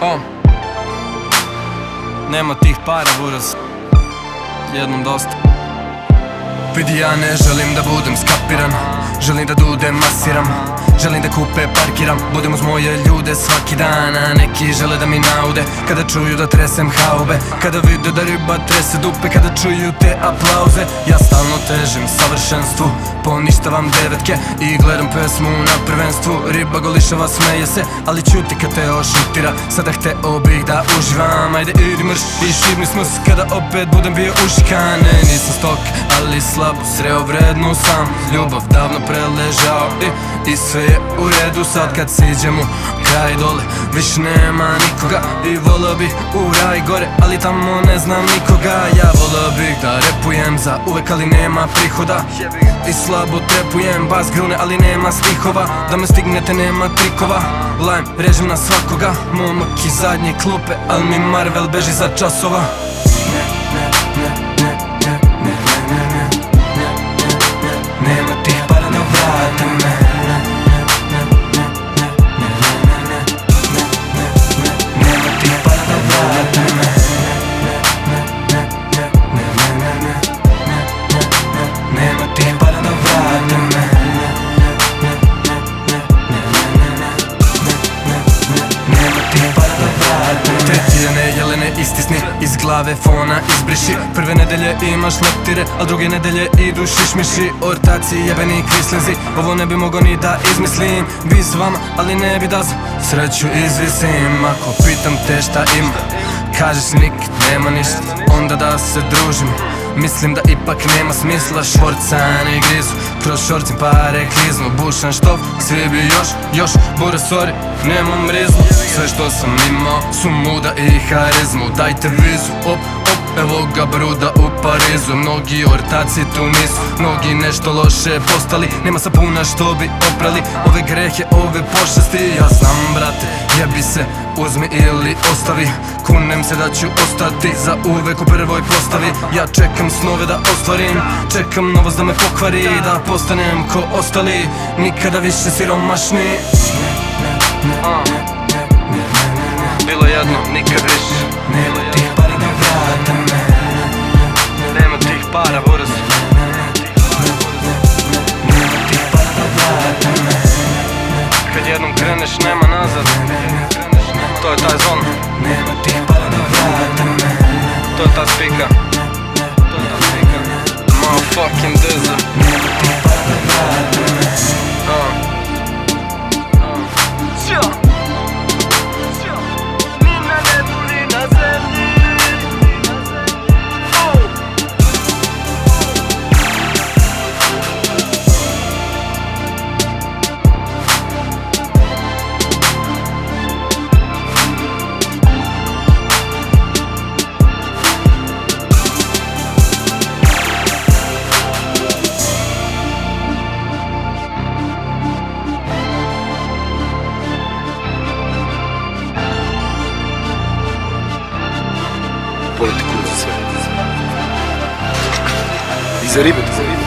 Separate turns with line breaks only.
O Nema tih para buraz. Jednom dosta
Vidi ja ne želim da budem skapiran. Želim da dude masiram. Želim da kupe parkiram. Budem uz moje ljude svaki dan A neki žele da mi naude. Kada čuju da tresem haube Kada vide da riba trese dupe Kada čuju te aplauze. Ja stalno težim savršenstvu Poništavam devetke I gledam pesmu na prvenstvu. Riba golišava smeje se Ali ćuti kad te ošutira. Sada hteo bih da uživam Ajde idi mrš i šibni smus Kada opet budem bio ušikan Ne nisam stok ali sreo vrednu sam Ljubav davno preležao i, i sve je u redu Sad kad siđem u kraj dole. Više nema nikoga I volio bih u raj gore Ali tamo ne znam nikoga. Ja volio bih da repujem za uvek ali nema prihoda. I slabo trepujem bas grune ali nema stihova. Da me stignete nema trikova. Lime režim na svakoga Momak iz zadnje klupe Al mi Marvel beži za časova istisni Iz glave fona izbriši. Prve nedelje imaš leptire A druge nedelje idu šišmiši. Ortaci jebeni krislinzi Ovo ne bi mogo ni da izmislim. Bi s vama, ali ne bi da sreću izvisim. Ako pitam te šta ima Kažeš nikad nema ništa. Onda da se družimo Mislim da ipak nema smisla Švorca ne grizu. Kroz šorcim pare kliznu Bušan štov, svi bi još, još Bure sorry, nemam rizmu Sve što sam imao su muda i harizmu. Dajte vizu, op, op Evo ga bruda u Parizu. Mnogi ortaci tu nisu Mnogi nešto loše postali. Nema sapuna što bi oprali Ove grehe, ove pošasti. Ja znam brate, jebi se Uzmi ili ostavi Kunem se da ću ostati Za uvek u prvoj postavi. Ja čekam snove da ostvarim Čekam novost da me pokvari Da postanem ko ostali Nikada više siromašni.
Bilo jedno, nikad više.
Vrate me
Nema tih para buraz Kad jednom kreneš nema nazad. To je taj zon, to je ta spika To je ta spika Motherfucking dizzy
Politiku za sve. I za ribe, za ribe.